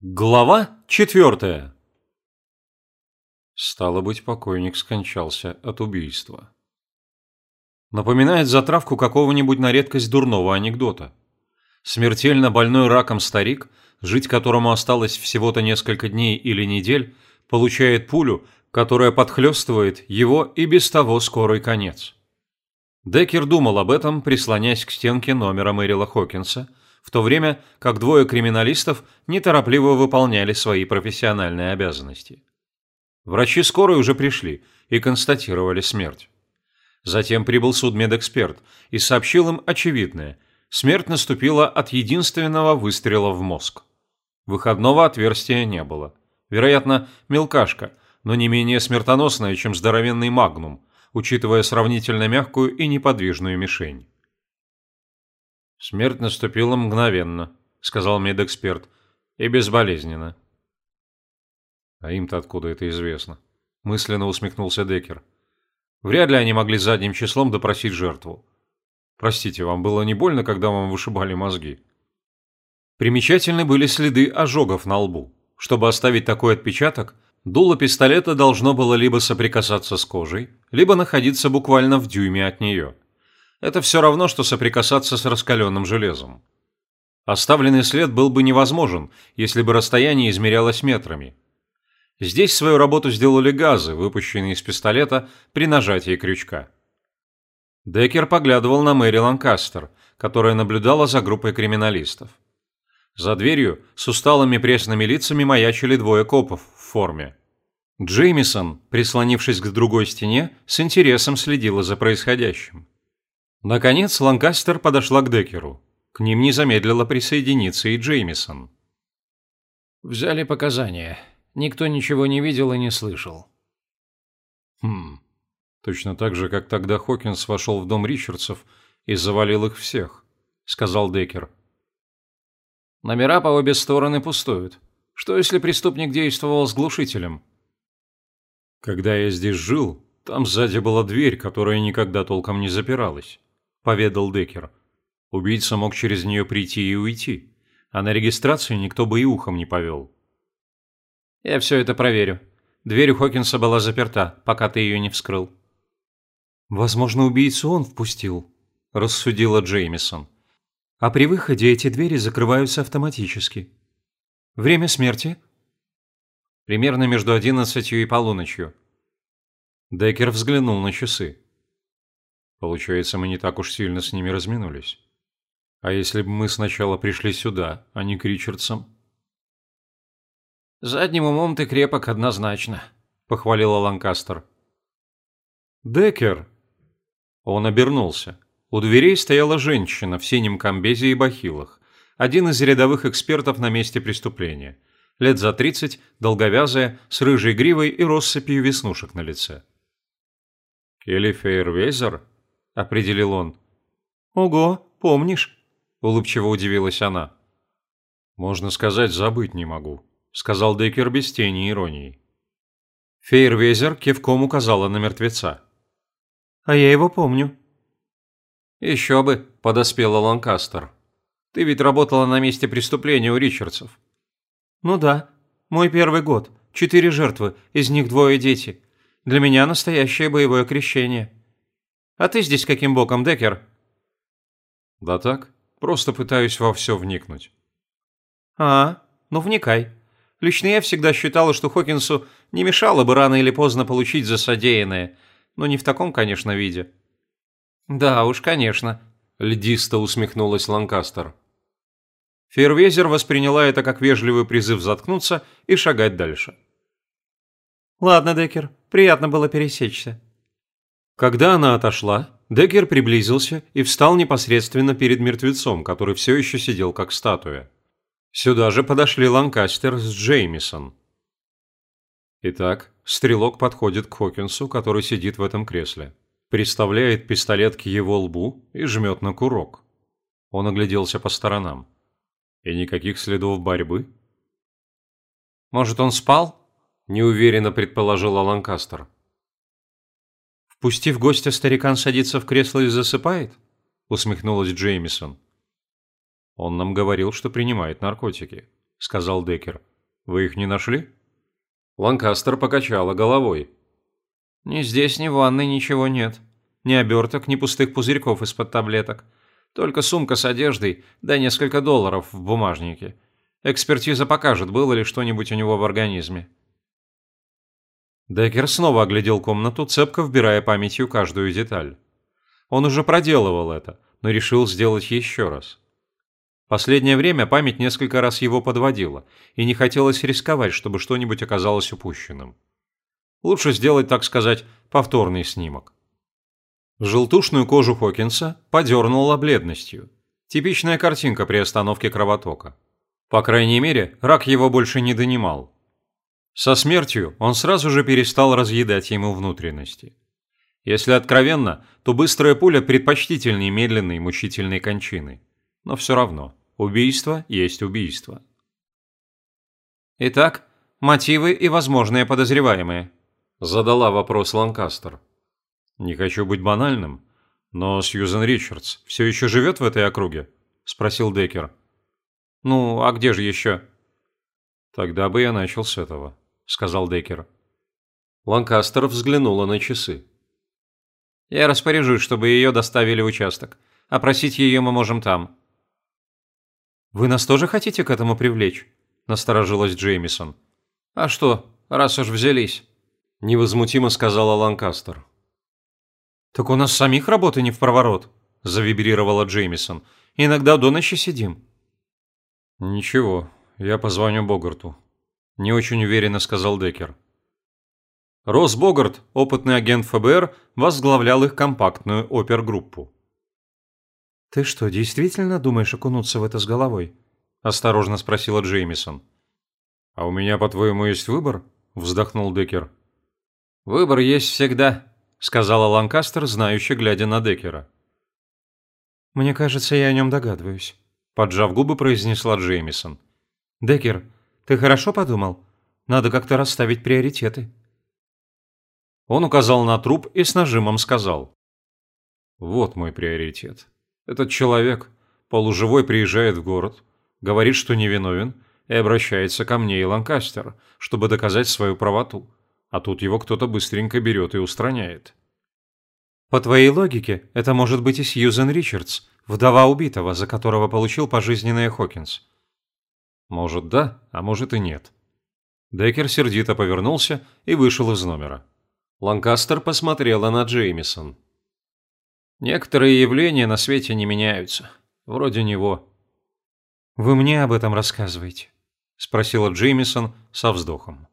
Глава четвертая. Стало быть, покойник скончался от убийства. Напоминает затравку какого-нибудь на редкость дурного анекдота. Смертельно больной раком старик, жить которому осталось всего-то несколько дней или недель, получает пулю, которая подхлестывает его и без того скорый конец. Деккер думал об этом, прислонясь к стенке номера Мэрила Хокинса – в то время как двое криминалистов неторопливо выполняли свои профессиональные обязанности. Врачи скорой уже пришли и констатировали смерть. Затем прибыл судмедэксперт и сообщил им очевидное – смерть наступила от единственного выстрела в мозг. Выходного отверстия не было. Вероятно, мелкашка, но не менее смертоносная, чем здоровенный магнум, учитывая сравнительно мягкую и неподвижную мишень. «Смерть наступила мгновенно», — сказал медэксперт, — «и безболезненно». «А им-то откуда это известно?» — мысленно усмехнулся Деккер. «Вряд ли они могли задним числом допросить жертву. Простите, вам было не больно, когда вам вышибали мозги?» Примечательны были следы ожогов на лбу. Чтобы оставить такой отпечаток, дуло пистолета должно было либо соприкасаться с кожей, либо находиться буквально в дюйме от нее – это все равно, что соприкасаться с раскаленным железом. Оставленный след был бы невозможен, если бы расстояние измерялось метрами. Здесь свою работу сделали газы, выпущенные из пистолета при нажатии крючка. Деккер поглядывал на Мэри Ланкастер, которая наблюдала за группой криминалистов. За дверью с усталыми пресными лицами маячили двое копов в форме. Джеймисон, прислонившись к другой стене, с интересом следила за происходящим. Наконец Ланкастер подошла к Деккеру. К ним не замедлила присоединиться и Джеймисон. «Взяли показания. Никто ничего не видел и не слышал». «Хм. Точно так же, как тогда Хокинс вошел в дом Ричардсов и завалил их всех», — сказал Деккер. «Номера по обе стороны пустуют. Что, если преступник действовал с глушителем?» «Когда я здесь жил, там сзади была дверь, которая никогда толком не запиралась поведал Деккер. Убийца мог через нее прийти и уйти, а на регистрацию никто бы и ухом не повел. «Я все это проверю. Дверь у Хокинса была заперта, пока ты ее не вскрыл». «Возможно, убийцу он впустил», – рассудила Джеймисон. «А при выходе эти двери закрываются автоматически. Время смерти?» «Примерно между одиннадцатью и полуночью». Деккер взглянул на часы. Получается, мы не так уж сильно с ними разминулись. А если бы мы сначала пришли сюда, а не к Ричардсам? «Задним умом ты крепок однозначно», — похвалила Ланкастер. «Деккер!» Он обернулся. У дверей стояла женщина в синем комбезе и бахилах, один из рядовых экспертов на месте преступления. Лет за тридцать, долговязая, с рыжей гривой и россыпью веснушек на лице. «Келли Фейервейзер?» Определил он. «Ого, помнишь?» – улыбчиво удивилась она. «Можно сказать, забыть не могу», – сказал Деккер без тени иронии. Фейервезер кивком указала на мертвеца. «А я его помню». «Еще бы», – подоспела Ланкастер. «Ты ведь работала на месте преступления у Ричардсов». «Ну да. Мой первый год. Четыре жертвы, из них двое дети. Для меня настоящее боевое крещение». А ты здесь каким боком, Деккер?» «Да так, просто пытаюсь во все вникнуть». «А, ну вникай. Лично я всегда считала, что Хокинсу не мешало бы рано или поздно получить за содеянное, но не в таком, конечно, виде». «Да уж, конечно», – льдисто усмехнулась Ланкастер. Фейервезер восприняла это как вежливый призыв заткнуться и шагать дальше. «Ладно, Деккер, приятно было пересечься. Когда она отошла, Деккер приблизился и встал непосредственно перед мертвецом, который все еще сидел как статуя. Сюда же подошли Ланкастер с Джеймисон. Итак, стрелок подходит к Хокинсу, который сидит в этом кресле, приставляет пистолет к его лбу и жмет на курок. Он огляделся по сторонам. И никаких следов борьбы? «Может, он спал?» – неуверенно предположила Ланкастер. Впустив гостя, старикан садится в кресло и засыпает? Усмехнулась Джеймисон. Он нам говорил, что принимает наркотики, сказал Деккер. Вы их не нашли? Ланкастер покачала головой. Ни здесь, ни в ванной ничего нет. Ни оберток, ни пустых пузырьков из-под таблеток. Только сумка с одеждой, да несколько долларов в бумажнике. Экспертиза покажет, было ли что-нибудь у него в организме. Деккер снова оглядел комнату, цепко вбирая памятью каждую деталь. Он уже проделывал это, но решил сделать еще раз. Последнее время память несколько раз его подводила, и не хотелось рисковать, чтобы что-нибудь оказалось упущенным. Лучше сделать, так сказать, повторный снимок. Желтушную кожу Хокинса подернула бледностью. Типичная картинка при остановке кровотока. По крайней мере, рак его больше не донимал. Со смертью он сразу же перестал разъедать ему внутренности. Если откровенно, то быстрая пуля предпочтительнее медленной мучительной кончины. Но все равно, убийство есть убийство. Итак, мотивы и возможные подозреваемые. Задала вопрос Ланкастер. Не хочу быть банальным, но Сьюзен Ричардс все еще живет в этой округе? Спросил Деккер. Ну, а где же еще? Тогда бы я начал с этого, сказал Деккер. Ланкастер взглянула на часы. Я распоряжусь, чтобы ее доставили в участок. Опросить ее мы можем там. Вы нас тоже хотите к этому привлечь? Насторожилась Джеймисон. А что, раз уж взялись? Невозмутимо сказала Ланкастер. Так у нас самих работы не в проворот, завибрировала Джеймисон. Иногда до ночи сидим. Ничего, я позвоню Богарту. Не очень уверенно сказал Деккер. Росс Богарт, опытный агент ФБР, возглавлял их компактную опергруппу. «Ты что, действительно думаешь окунуться в это с головой?» – осторожно спросила Джеймисон. «А у меня, по-твоему, есть выбор?» – вздохнул Деккер. «Выбор есть всегда», – сказала Ланкастер, знающий, глядя на Деккера. «Мне кажется, я о нем догадываюсь», – поджав губы, произнесла Джеймисон. «Деккер, ты хорошо подумал? Надо как-то расставить приоритеты». Он указал на труп и с нажимом сказал. «Вот мой приоритет. Этот человек, полуживой, приезжает в город, говорит, что невиновен, и обращается ко мне и Ланкастер, чтобы доказать свою правоту. А тут его кто-то быстренько берет и устраняет». «По твоей логике, это может быть и Сьюзен Ричардс, вдова убитого, за которого получил пожизненное Хокинс». «Может, да, а может и нет». Деккер сердито повернулся и вышел из номера. Ланкастер посмотрела на Джеймисон. «Некоторые явления на свете не меняются. Вроде него». «Вы мне об этом рассказываете?» – спросила Джеймисон со вздохом.